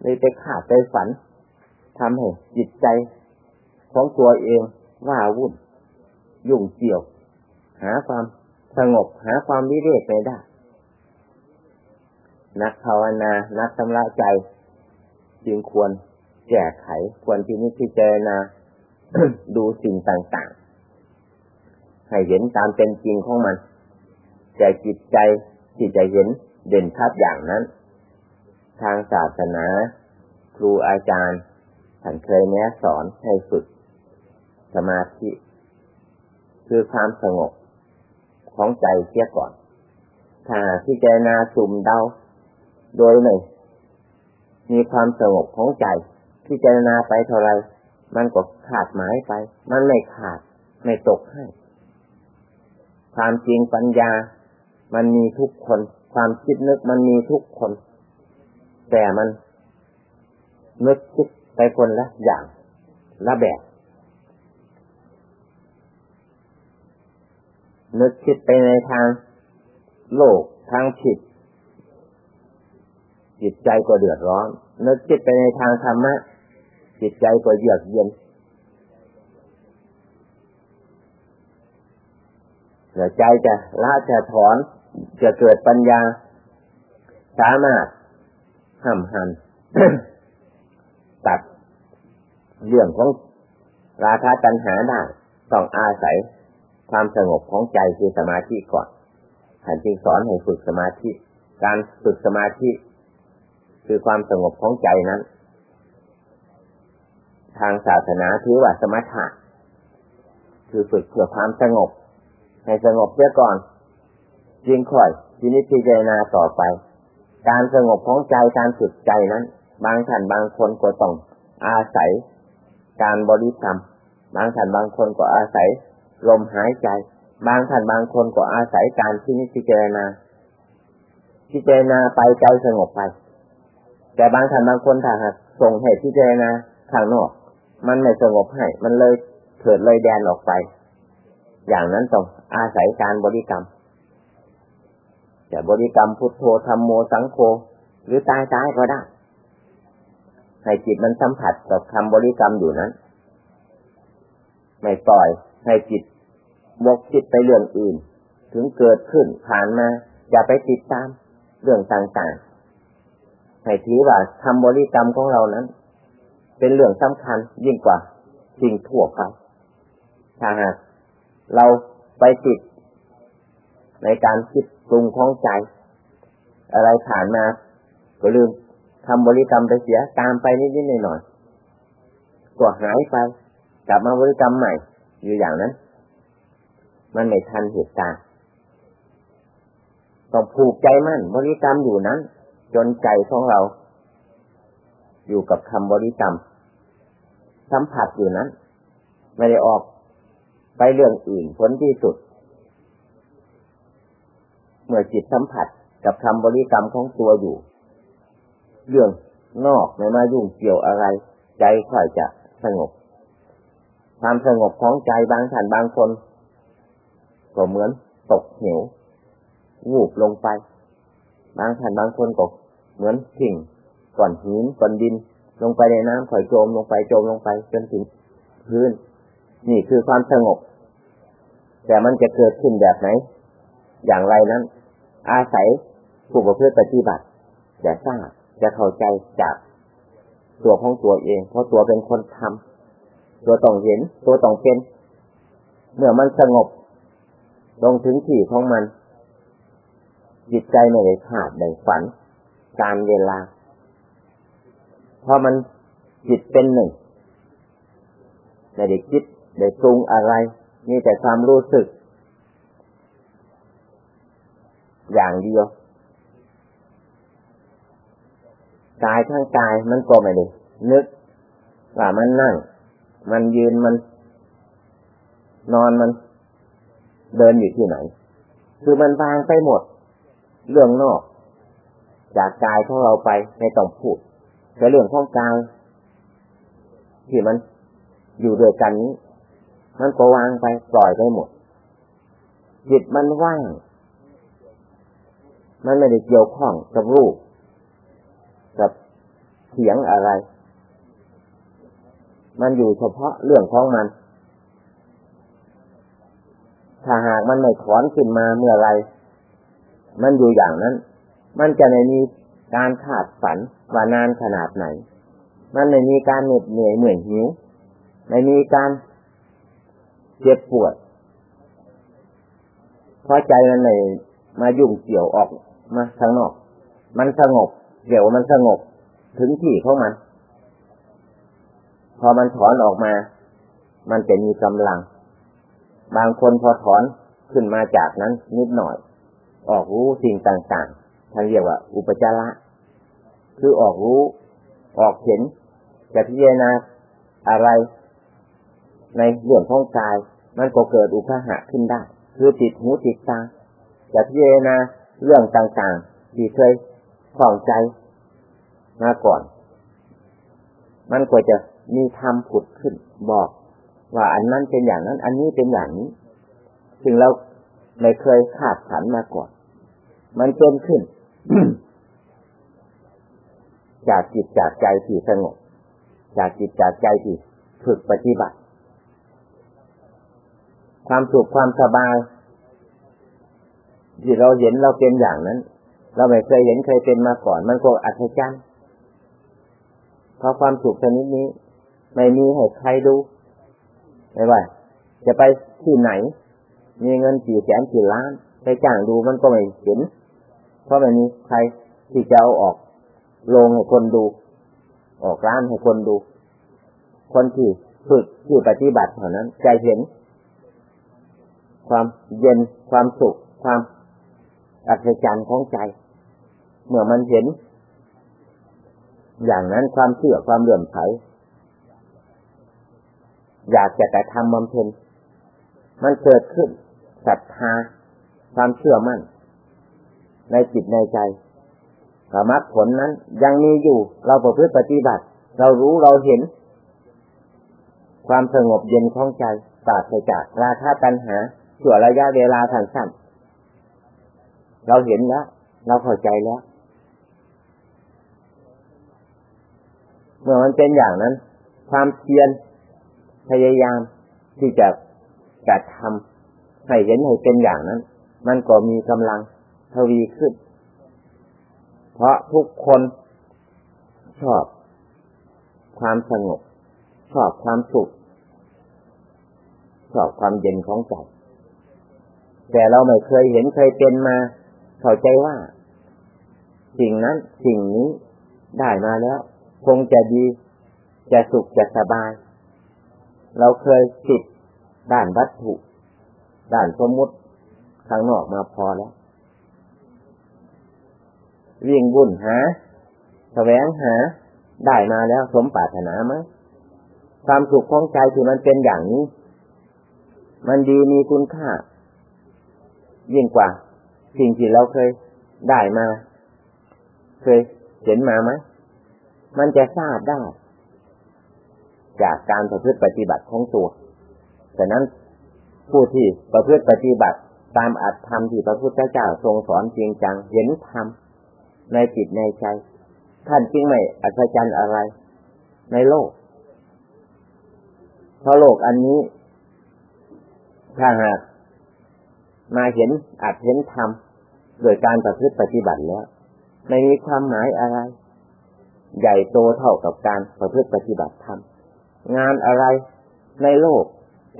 เลยไปขาดไปฝันทำให้จิตใจของตัวเองว่าวุ่น ยุ่งเกี่ยว หาความสงบ หาความวิเวกไม่ได้ นักภาวนา นักชำระใจ จึงควรแก้ไข ควรที่นิพพิจารณาดูสิ่งต่างๆ ให้เห็นตามเป็นจริงของมันแต่จิตใจที่จะเห็นเด่นชัดอย่างนั้น ทางศาสนา ครูอาจารย์ท่านเคยแนะสอนให้ฝึกสมาธิ คือความสงบของใจเสียก่อน ถ้าที่เจนาสุ่มเดาโดยหนึ่งมีความสงบของใจที่เจนาไปเท่าไรมันก็ขาดหมายไป มันไม่ขาดไม่ตกให้ ความจริงปัญญา มันมีทุกคน ความคิดนึกมันมีทุกคน แต่มันนึกคิดไปคนละอย่างละแบบ นึกคิดไปในทางโลกทางผิด จิตใจก็เดือดร้อน นึกคิดไปในทางธรรมะ จิตใจก็เยือกเย็นเดี๋ยวใจจะละจะถอน จะเกิดปัญญา สามารถห้ามหัน ตัดเรื่องของราคาตัญหาได้ต้องอาศัย ความสงบของใจคือสมาธิก่อนท่านจึงสอนให้ฝึกสมาธิ การฝึกสมาธิ คือความสงบของใจนั้น ทางศาสนาถือว่าสมถะคือฝึกเพื่อความสงบ ให้สงบเสียก่อนจึงค่อยทีนี้พิจารณาต่อไป การสงบของใจการฝึกใจนั้น บางท่านบางคนก็ต้องอาศัย การบริกรรม บางท่านบางคนก็อาศัย ลมหายใจ บางท่านบางคนก็อาศัยการที่นิพิจารณาพิจารณาไปใจสงบไป แต่บางท่านบางคนถ้าหากส่งเหตุพิจารณาข้างนอก มันไม่สงบให้ มันเลยเถิดเลยแดนออกไป อย่างนั้นต้องอาศัยการบริกรรมจะบริกรรมพุทโธธรรมโมสังโฆหรือตายตายก็ได้ให้จิตมันสัมผัสกับคำบริกรรมอยู่นั้น ไม่ปล่อยให้จิต วกจิตไปเรื่องอื่น ถึงเกิดขึ้นผ่านมา อย่าไปติดตามเรื่องต่างๆให้ถือว่าคำบริกรรมของเรานั้น เป็นเรื่องสำคัญยิ่งกว่าสิ่งทั่วไปถ้าหากเราไปติดในการคิดปรุงของใจ อะไรผ่านมาก็ลืมทำบริกรรมไปเสียตามไปนิดๆหน่อยๆก็หายไป กลับมาบริกรรมใหม่ อยู่อย่างนั้น มันไม่ทันเหตุการณ์ต้องผูกใจมั่นบริกรรมอยู่นั้น จนใจของเรา อยู่กับคำบริกรรม สัมผัสอยู่นั้น ไม่ได้ออกไปเรื่องอื่นผลที่สุด เมื่อจิตสัมผัสกับคำบริกรรมของตัวอยู่ เรื่องนอกไม่มายุ่งเกี่ยวอะไร ใจค่อยจะสงบ ความสงบของใจบางท่านบางคน ก็เหมือนตกเหววูบลงไป บางท่านบางคนก็เหมือนสิ่งก่อนหินก่อนดิน ลงไปในน้ำค่อยโจมลงไปโจมลงไปจนถึงพื้น นี่คือความสงบ แต่มันจะเกิดขึ้นแบบไหน อย่างไรนั้น อาศัยผู้ประพฤติปฏิบัติจะทราบจะเข้าใจจากตัวของตัวเอง เพราะตัวเป็นคนทำตัวต้องเห็น ตัวต้องเป็น เมื่อมันสงบ ลงถึงที่ของมัน จิตใจไม่ได้ขาดได้ฝัน การเวลา เพราะมันจิตเป็นหนึ่งไม่ได้คิดได้ปรุงอะไรมีแต่ความรู้สึก อย่างเดียวกายทั้งกายมันก็ไม่ได้นึกว่ามันนั่ง มันยืนมัน นอนมัน เดินอยู่ที่ไหน คือมันวางไปหมด เรื่องนอก จากกายของเราไปไม่ต้องพูดแต่เรื่องของกายที่มันอยู่ด้วยกันนี้ มันก็วางไปปล่อยไปหมด จิตมันว่าง มันไม่ได้เกี่ยวข้องกับรูป กับเสียงอะไร มันอยู่เฉพาะเรื่องของมัน ถ้าหากมันไม่ถอนขึ้นมาเมื่อไร มันอยู่อย่างนั้น มันจะไม่มีการขาดฝันว่านานขนาดไหน มันไม่มีการเหน็ดเหนื่อยเหนื่อยหิว ไม่มีการเจ็บปวด เพราะใจมันไม่มายุ่งเกี่ยวออกมาข้างนอก มันสงบเดี๋ยวมันสงบถึงที่ของมัน พอมันถอนออกมา มันจะมีกำลัง บางคนพอถอนขึ้นมาจากนั้นนิดหน่อย ออกรู้สิ่งต่างๆท่านเรียกว่า อุปจาระ คือออกรู้ ออกเห็นจะพิจารณาอะไร ในเรื่องของกาย มันก็เกิดอุปหะขึ้นได้ คือติดหูติดตาจะพิจารณาเรื่องต่างๆ ที่เคยส่องใจมาก่อน มันก็จะมีธรรมผุดขึ้นบอก ว่าอันนั้นเป็นอย่างนั้น อันนี้เป็นอย่างนี้ถึงเราไม่เคยคาดขันมาก่อน มันเป็นขึ้น จากจิตจากใจที่สงบ จากจิตจากใจที่ฝึกปฏิบัติ ความสุขความสบายที่เราเห็นเราเป็นอย่างนั้น เราไม่เคยเห็นเคยเป็นมาก่อน มันก็อัศจรรย์เพราะความสุขชนิดนี้ ไม่มีให้ใครดู ไม่ว่า จะไปที่ไหน มีเงินกี่แสนกี่ล้าน ไปจ้างดูมันก็ไม่เห็น เพราะไม่มีใครที่จะเอาออกลงให้คนดู ออกร้านให้คนดู คนที่ฝึกที่ปฏิบัติเท่านั้นใจเห็น ความเย็นความสุข ความอัศจรรย์ของใจ เมื่อมันเห็น อย่างนั้นความเชื่อความเลื่อมใส อยากจะแต่ทำบำเพ็ญมันเกิดขึ้นศรัทธาความเชื่อมั่น ในจิตในใจธรรมะผลนั้น ยังมีอยู่ เราประพฤติปฏิบัติ เรารู้เราเห็น ความสงบเย็นของใจปราศจากราคะตัณหาชั่วระยะเวลาสั้นๆเราเห็นแล้ว เราเข้าใจแล้ว เมื่อมันเป็นอย่างนั้น ความเพียร พยายามที่จะกระทำให้เห็นให้เป็นอย่างนั้น มันก็มีกำลังทวีขึ้น เพราะทุกคนชอบความสงบ ชอบความสุข ชอบความเย็นของใจ แต่เราไม่เคยเห็นเคยเป็นมา เข้าใจว่า สิ่งนั้นสิ่งนี้ได้มาแล้ว คงจะดี จะสุขจะสบาย เราเคยติดด้านวัตถุ ด้านสมมุติข้างนอกมาพอแล้ว วิ่งวุ่นหาแสวงหา ได้มาแล้วสมปรารถนาไหมความสุขของใจที่มันเป็นอย่างนี้ มันดีมีคุณค่า ยิ่งกว่า สิ่งที่เราเคยได้มา เคยเห็นมาไหมมันจะทราบได้ จากการประพฤติปฏิบัติของตัวฉะนั้นผู้ที่ประพฤติปฏิบัติตามอัตธรรมที่พระพุทธเจ้าทรงสอนจริงจังเห็นธรรมในจิตในใจ ท่านจึงไม่อัศจรรย์อะไรในโลก เพราะโลกอันนี้ ถ้าหากมาเห็นอาจเห็นธรรมโดยการประพฤติปฏิบัติแล้ว ไม่มีความหมายอะไร ใหญ่โตเท่ากับการประพฤติปฏิบัติธรรม งานอะไรในโลก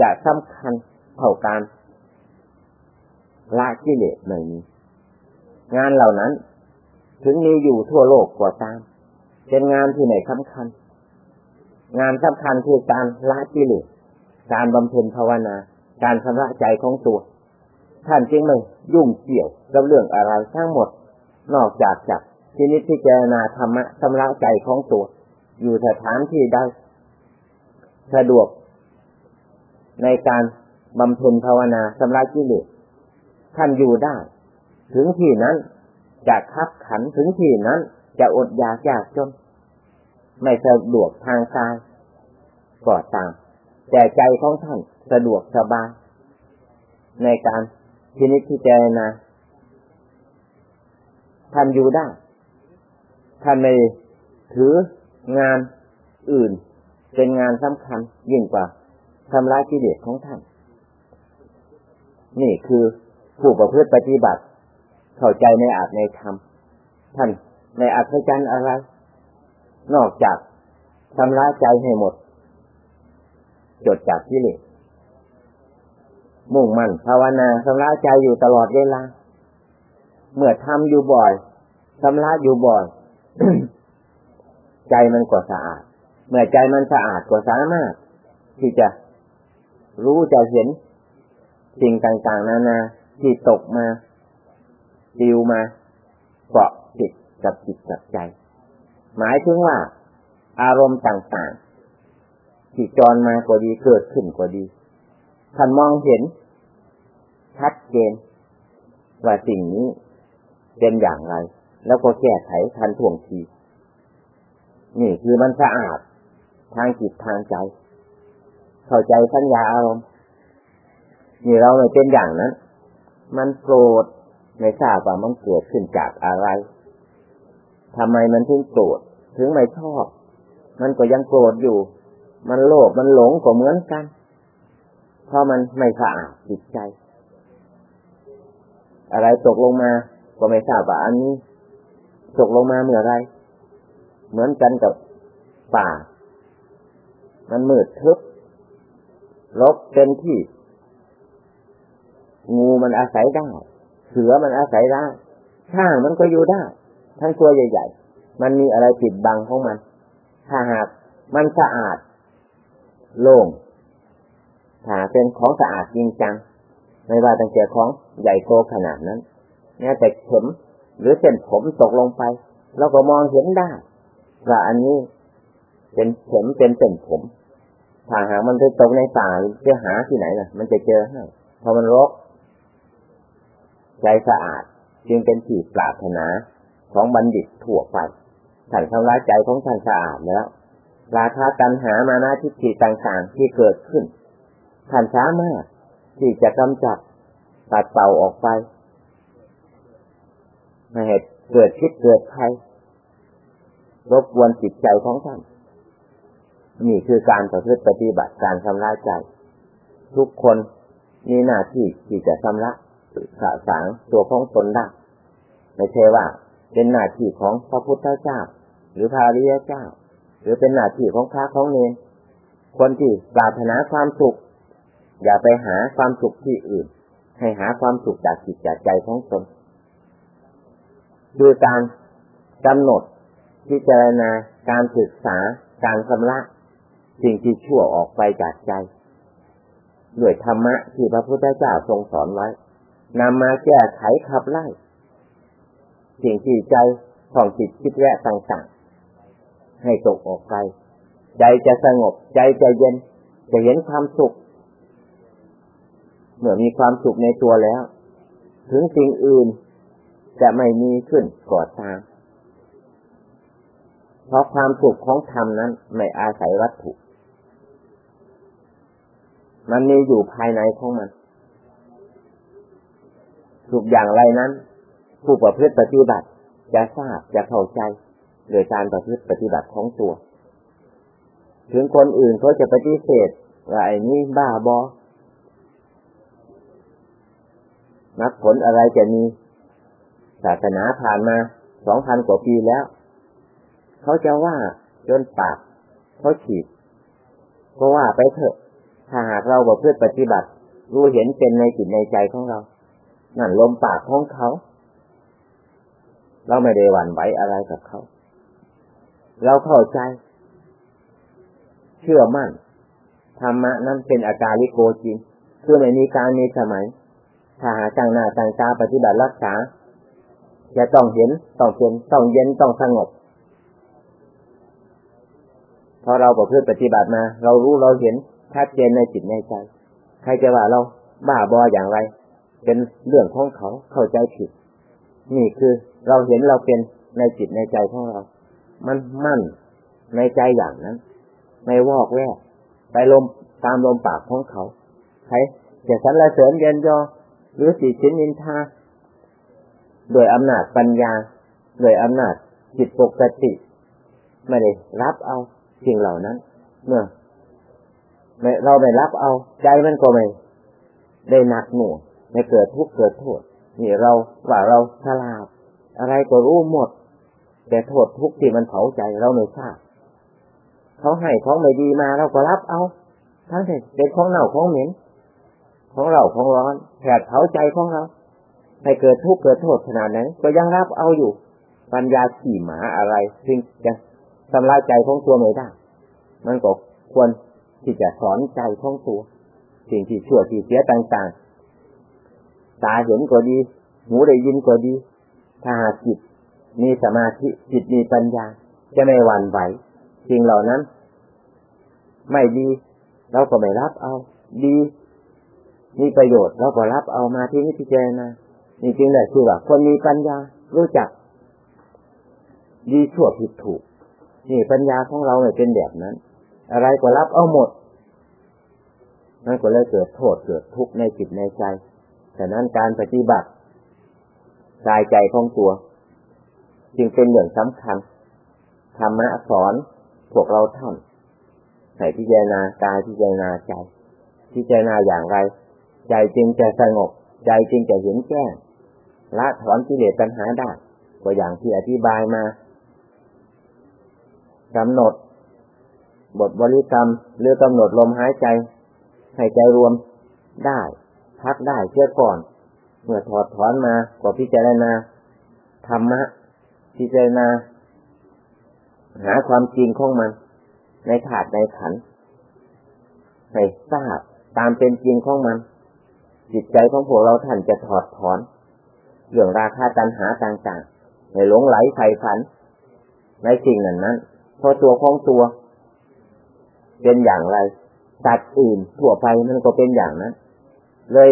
จะสำคัญเท่าการละกิเลสไม่มีงานเหล่านั้น ถึงมีอยู่ทั่วโลกกว่าตาม เป็นงานที่ไหนสำคัญ งานสำคัญคือการละกิเลสการบำเพ็ญภาวนา การชำระใจของตัว ท่านจึงไม่ยุ่งเกี่ยวกับเรื่องอะไรทั้งหมด นอกจากจากทีนิพพิจารณาธรรมะชำระใจของตัว อยู่สถานที่ใด สะดวกในการบำเพ็ญภาวนาสำระกิเลสท่านอยู่ได้ ถึงที่นั้นจะคับขันถึงที่นั้น จะอดอยากยากจน ไม่สะดวกทางกายก็ตาม แต่ใจของท่านสะดวกสบาย ในการพินิจพิจารณาท่านอยู่ได้ท่านไม่ถืองานอื่น เป็นงานสำคัญยิ่งกว่าทำลายกิเลสของท่าน นี่คือผู้ประพฤติปฏิบัติ เข้าใจในอาจในธรรมท่านในอัศจรรย์อะไร นอกจากทำลายใจให้หมด จดจากกิเลสมุ่งมั่นภาวนาทำลายใจอยู่ตลอดเวลา เมื่อทำอยู่บ่อยทำลายอยู่บ่อย ใจมันก็สะอาด เมื่อใจมันสะอาดก็สามารถ ที่จะรู้จะเห็นสิ่งต่างๆ นานาที่ตกมาดิวมาเกาะติดกับจิตกับใจ หมายถึงว่า อารมณ์ต่างๆ ที่จรมาก็ดีเกิดขึ้นก็ดีท่านมองเห็น ชัดเจนว่าสิ่งนี้เป็นอย่างไร แล้วก็แก้ไขทันท่วงทีนี่คือมันสะอาด ทางจิตทางใจ เข้าใจสัญญาอารมณ์นี่เราไม่เป็นอย่างนั้น มันโกรธไม่ทราบว่ามันเกิดขึ้นจากอะไรทำไมมันถึงโกรธถึงไม่ชอบ มันก็ยังโกรธอยู่ มันโลภมันหลงก็เหมือนกัน เพราะมันไม่สะอาดจิตใจ อะไรตกลงมา ก็ไม่ทราบว่าอันนี้ตกลงมาเมื่อไร เหมือนกันกับป่า มันมืดทึบลบเป็นที่ งูมันอาศัยได้ เสือมันอาศัยได้ช้างมันก็อยู่ได้ ทั้งตัวใหญ่ ๆ มันมีอะไรปิดบังของมัน ถ้าหากมันสะอาด โล่งถ้าเป็นของสะอาดจริงจัง ไม่ว่าตั้งแต่ของใหญ่โตขนาดนั้นแม้แต่เข็มหรือเส้นผมตกลงไปเราก็มองเห็นได้ว่าอันนี้เป็นเข็มเป็นเส้นผม ถ้าหามันไปตกในป่าจะหาที่ไหนล่ะ มันจะเจอให้พอมันรกใจสะอาดจึงเป็นที่ปรารถนาของบัณฑิตทั่วไปท่านทำร้ายใจของท่านสะอาดแล้ว ราคาตัณหามานาทิฏฐิต่างๆที่เกิดขึ้นท่านสามารถที่จะกำจัดตัดเป่าออกไปไม่ให้เกิดคิดเกิดภัยรบกวนจิตใจของท่าน นี่คือการประพฤติปฏิบัติการชำระใจ ทุกคนมีหน้าที่ที่จะชำระสะสางตัวของตนได้ไม่ใช่ว่า เป็นหน้าที่ของพระพุทธเจ้า หรือพระริยเจ้า หรือเป็นหน้าที่ของพระของเนรคนที่ปรารถนาความสุข อย่าไปหาความสุขที่อื่น ให้หาความสุขจากจิตจากใจของตนคือการกำหนดพิจารณาการศึกษาการชำระ สิ่งที่ชั่วออกไปจากใจด้วยธรรมะที่พระพุทธเจ้าทรงสอนไว้นำมาแก้ไขขับไล่ สิ่งที่ใจของจิตคิดแวะต่างๆ ให้ตกออกไป ใจจะสงบ ใจจะเย็น จะเห็นความสุข เมื่อมีความสุขในตัวแล้ว ถึงสิ่งอื่นจะไม่มีขึ้นก่อตามเพราะความสุขของธรรมนั้นไม่อาศัยวัตถุ มันมีอยู่ภายในของมันทุกอย่างไรนั้น ผู้ประพฤติปฏิบัติจะทราบจะเข้าใจโดยการประพฤติปฏิบัติของตัว ถึงคนอื่นเขาจะปฏิเสธว่าไอ้นี่บ้าบอนักผลอะไรจะมีศาสนาผ่านมาสองพันกว่าปีแล้ว เขาจะว่าจนปากเขาฉีดเพราะว่าไปเถอะ ถ้าหากเราประพฤติปฏิบัติ รู้เห็นเป็นในจิตในใจของเรา นั่นลมปากของเขา เราไม่ได้หวั่นไหวอะไรกับเขา เราเข้าใจ เชื่อมั่นธรรมะนั้นเป็นอาการลิโกจริงคือไม่มีการมีสมัย ถ้าหาจังหน้าจังตาปฏิบัติรักษาจะต้องเห็นต้องเป็นต้องเย็นต้องสงบพอเราประพฤติปฏิบัติมา เรารู้เราเห็น ชัดเจนในจิตในใจ ใครจะว่าเราบ้าบออย่างไร เป็นเรื่องของเขาเข้าใจผิด นี่คือเราเห็นเราเป็นในจิตในใจของเรา มันมั่นในใจอย่างนั้น ไม่วอกแวกไปลมตามลมปากของเขา ใครจะสรรเสริญเย็นยอ หรือสีชินนินทาโดยอำนาจปัญญา โดยอำนาจจิตปกติ ไม่ได้รับเอาสิ่งเหล่านั้น เมื่อ เราไม่รับเอา ใจมันก็ไม่ได้หนักหน่วงไม่เกิดทุกข์เกิดโทษนี่เราว่าเราฉลาด อะไรก็รู้หมด แต่โทษทุกข์ที่มันเผาใจเราไม่ทราบเขาให้ของไม่ดีมาเราก็รับเอา ทั้งที่เป็นของเน่าของเหม็น ของเราของร้อนแผดเผาใจของเราให้เกิดทุกข์เกิดโทษขนาดนั้น ก็ยังรับเอาอยู่ ปัญญาขี่หมาอะไรซึ่งจะทำลายใจของตัวไม่ได้มันก็ควร ที่จะสอนใจของตัว สิ่งที่ชั่วที่เสียต่างๆ ตาเห็นก็ดี หูได้ยินก็ดี ถ้าหากจิตมีสมาธิจิตมีปัญญา จะไม่หวั่นไหวสิ่งเหล่านั้น ไม่ดีเราก็ไม่รับเอา ดี มีประโยชน์เราก็รับเอามาที่นิพพานานี่จริงเลยคือว่าคนมีปัญญารู้จัก ดีชั่วผิดถูก นี่ปัญญาของเราเนี่ยเป็นแบบนั้น อะไรก็รับเอาหมดนั่นก็เลยเกิดโทษเกิดทุกข์ในจิตในใจฉะนั้นการปฏิบัติกายใจของตัว จึงเป็นเรื่องสำคัญธรรมะสอนพวกเราท่านให้พิจารณากายพิจารณาใจ พิจารณาอย่างไร ใจจึงจะสงบ ใจจึงจะเห็นแจ้งละถอนกิเลสปัญหาได้ก็อย่างที่อธิบายมากำหนด บทบริกรรม หรือกำหนดลมหายใจ ให้ใจรวมได้ พักได้เชื่อก่อน เมื่อถอดถอนมาก็พิจารณาธรรมะ พิจารณา หาความจริงของมัน ในถาดในขันให้ทราบตามเป็นจริงของมัน จิตใจของพวกเราท่านจะถอดถอน เรื่องราคาตัณหาต่างๆในหลงไหลใส่ฝัน ในสิ่งนั้นนั้นพอตัวของตัว เป็นอย่างไรสัตว์อื่นทั่วไปมันก็เป็นอย่างนั้น เลย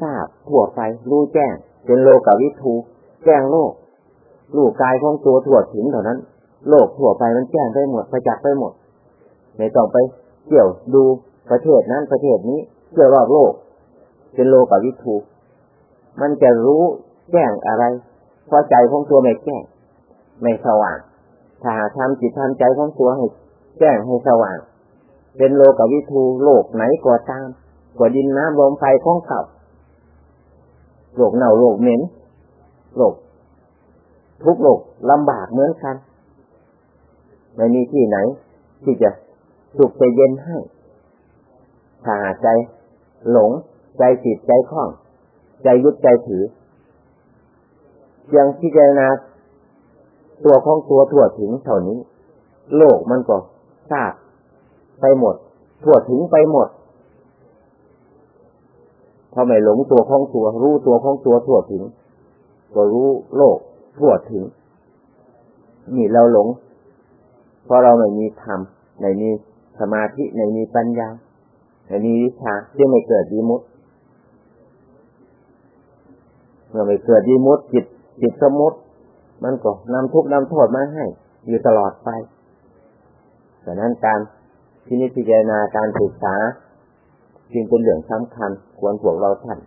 ทราบทั่วไปรู้แจ้ง เป็นโลกวิทูแจ้งโลกรู้กายของตัวทั่วถึงเท่านั้น โลกทั่วไปมันแจ้งไปหมดประจักษ์ไปหมดไม่ต้องไปเกี่ยวดูประเทศนั้นประเทศนี้เกี่ยวรอบโลก เป็นโลกวิทูมันจะรู้แจ้งอะไรเพราะใจของตัวไม่แจ้งไม่สว่างถ้าทำจิตทำใจของตัวให้ แจ้งให้สว่าง เป็นโลกวิทูโลกไหนก็ตามก็ดินน้ำลมไฟของเขาโลกเน่าโลกเหม็นโลกทุกโลกลำบากเหมือนกันไม่มีที่ไหน ที่จะสุขใจเย็นให้ถ้าใจ หลง ใจจิตใจคล่อง ใจยึดใจถือยังพิจารณาตัวของตัวทั่วถึงเท่านี้ โลกมันก็ ทราบไปหมด ทั่วถึงไปหมดพอไม่หลงตัวของตัว รู้ตัวของตัวทั่วถึง ก็รู้โลกทั่วถึง นี่เราหลง เพราะเราไม่มีธรรมไม่มีสมาธิไม่มีปัญญาไม่มีวิชาที่ไม่เกิดดีมุตเมื่อไม่เกิดดีมุตจิตจิตสมุติมันก็นำทุกข์นำโทษมาให้ อยู่ตลอดไป ดังนั้นการที่นิพพานาการศึกษาจึงเป็นเรื่องสำคัญควรพวกเราท่าน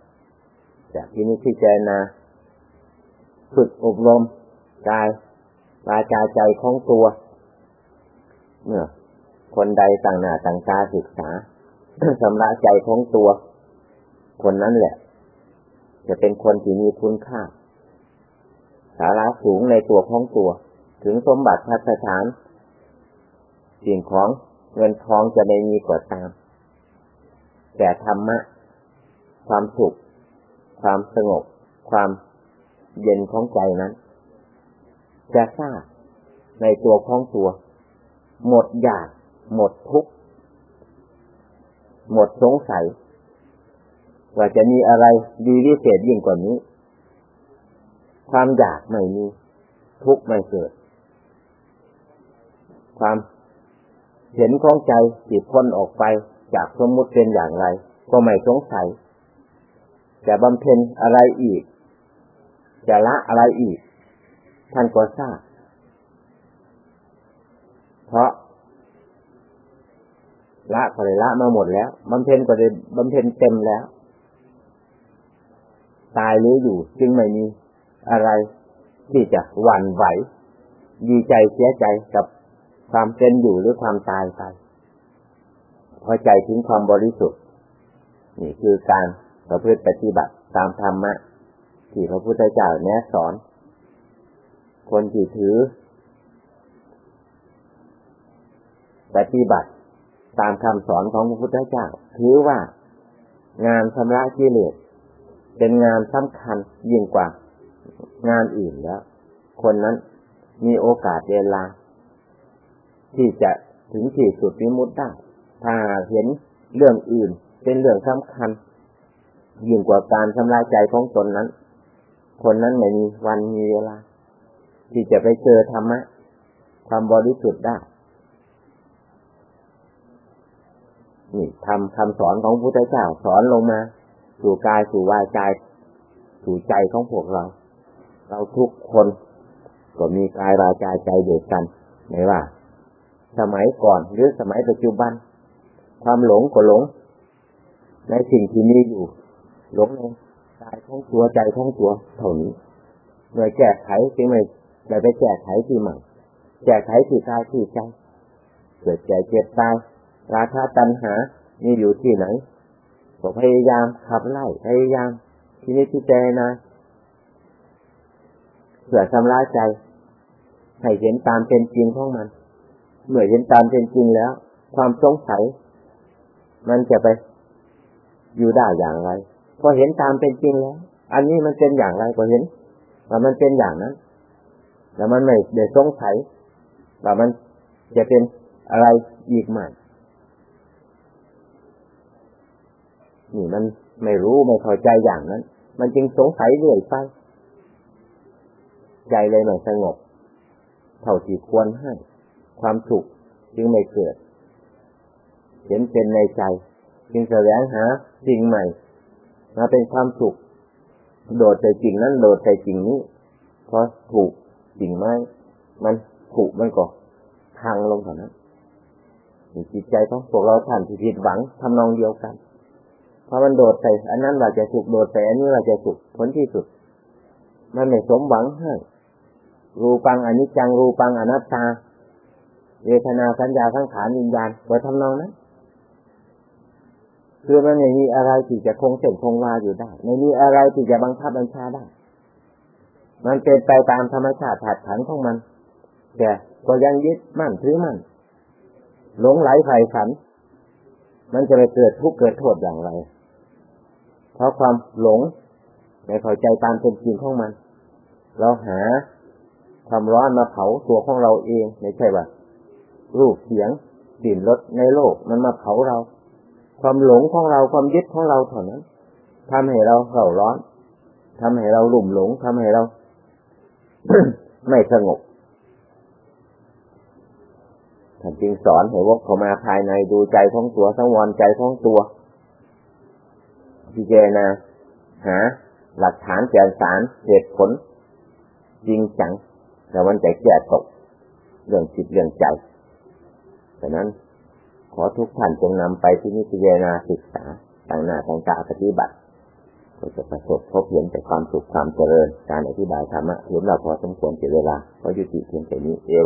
จากที่นี้พิจารณาฝึกอบรมกายวาจาใจของตัวเมื่อคนใดต่างหน้าต่างตาศึกษาสำระใจของตัว คนนั้นแหละ จะเป็นคนที่มีคุณค่า สาระสูงในตัวของตัว ถึงสมบัติพัฒฐาน สิ่งของเงินทองจะไม่มีกว่าตาม แต่ธรรมะ ความสุข ความสงบ ความเย็นของใจนั้น จะทราบในตัวของตัว หมดอยาก หมดทุกข์ หมดสงสัย ว่าจะมีอะไรดีวิเศษยิ่งกว่านี้ ความอยากไม่มี ทุกข์ไม่เกิด ความ เห็นของใจจิตพ้นออกไปจากสมมุติเป็นอย่างไร ก็ไม่สงสัยจะบำเพ็ญอะไรอีก จะละอะไรอีก ท่านก็ทราบ เพราะ ละก็เลยละมาหมดแล้วบำเพ็ญก็เลยบำเพ็ญเต็มแล้ว ตายหรืออยู่จึงไม่มีอะไรที่จะหวั่นไหว ดีใจเสียใจกับ ความเป็นอยู่หรือความตายไปพอใจถึงความบริสุทธิ์ นี่คือการประพฤติปฏิบัติตามธรรมะที่พระพุทธเจ้าแนะสอน คนที่ถือ ปฏิบัติตามคำสอนของพระพุทธเจ้า ถือว่างานชำระกิเลสเป็นงานสำคัญยิ่งกว่างานอื่นแล้ว คนนั้นมีโอกาสเวลา ที่จะถึงที่สุดวิมุตได้ถ้าเห็นเรื่องอื่น เป็นเรื่องสำคัญ ยิ่งกว่าการชำระใจของตนนั้น คนนั้นไม่มีวันมีเวลา ที่จะไปเจอธรรมะ ความบริสุทธิ์ได้นี่ทำคำสอนของพระพุทธเจ้าสอนลงมา สู่กายสู่วาจาสู่ใจของพวกเรา เราทุกคนก็มีกายวาจาใจเดียวกันไม่ว่า สมัยก่อนหรือสมัยปัจจุบัน ความหลงก็หลง ในสิ่งที่มีอยู่ หลงในกายของตัวใจของตัวเท่านี้เมื่อแก้ไขจึงไม่ไม่ไปแก้ไขที่ใหม่แก้ไขที่กายที่ใจเกิดแก่เจ็บตายราคาตัณหามีอยู่ที่ไหนก็พยายามขับไล่พยายามที่นี้ที่เจนะเพื่อทำร้ายใจ ให้เห็นตามเป็นจริงของมัน เมื่อเห็นตามเป็นจริงแล้ว ความสงสัย มันจะไปอยู่ได้อย่างไรก็เห็นตามเป็นจริงแล้ว อันนี้มันเป็นอย่างไรก็เห็นว่ามันเป็นอย่างนั้นแล้วมันไม่เดือดสงสัยว่ามันจะเป็นอะไรอีกไหมนี่มันไม่รู้ไม่เข้าใจอย่างนั้น มันจึงสงสัยเรื่อยไปใจเลยไม่สงบ เท่าที่ควรให้ ความสุขจึงไม่เกิด เห็นเป็นในใจ จึงแสวงหาสิ่งใหม่ มาเป็นความสุข โดดใจจริงนั้นโดดใจจริงนี้เพราะถูกจริงไหมมันถูกมันก็ทางลงเท่านั้นจิตใจของพวกเราท่านที่ผิดหวังทำนองเดียวกันเพราะมันโดดใส่อันนั้นว่าจะสุขโดดใส่อันนี้ว่าจะสุขผลที่สุด มันไม่สมหวังให้รูปังอนิจจังรูปังอนัตตา เวทนาสัญญาสังขารวิญญาณก็ทำนองนั้นคือมันไม่มีอะไรที่จะคงเส้นคงวาอยู่ได้ ไม่มีอะไรที่จะบังคับบัญชาได้ มันเป็นไปตามธรรมชาติถัดผันของมัน แต่ก็ยังยึดมั่นถือมั่นหลงไหลไผ่ฝัน มันจะไปเกิดทุกข์เกิดโทษอย่างไร เพราะความหลงในเข้าใจตามเป็นจริงของมัน เราหาความร้อนมาเผาตัวของเราเองไม่ใช่ว่า รูปเสียงกลิ่นรสในโลกมันมาเผาเรา ความหลงของเราความยึดของเราเท่านั้นทำให้เราเข่าร้อนทำให้เราหลุ่มหลงทำให้เรา ไม่สงบท่านจึงสอนให้วกเข้ามาภายในดูใจของตัวสังวรใจของตัวพิจารณาหา หลักฐานแก่นสารเหตุผลจริงจัง แล้วมันจะแก้ตกเรื่องจิตเรื่องใจ ดังนั้นขอทุกท่านจงนำไปที่นิพพานาศึกษาต่างหน้าต่างตาปฏิบัติก็จะประสบพบเห็นแต่ความสุขความเจริญ การอธิบายธรรมะเห็นเราพอสมควรเสียเวลาเพราะยุติเพียงแค่นี้เอว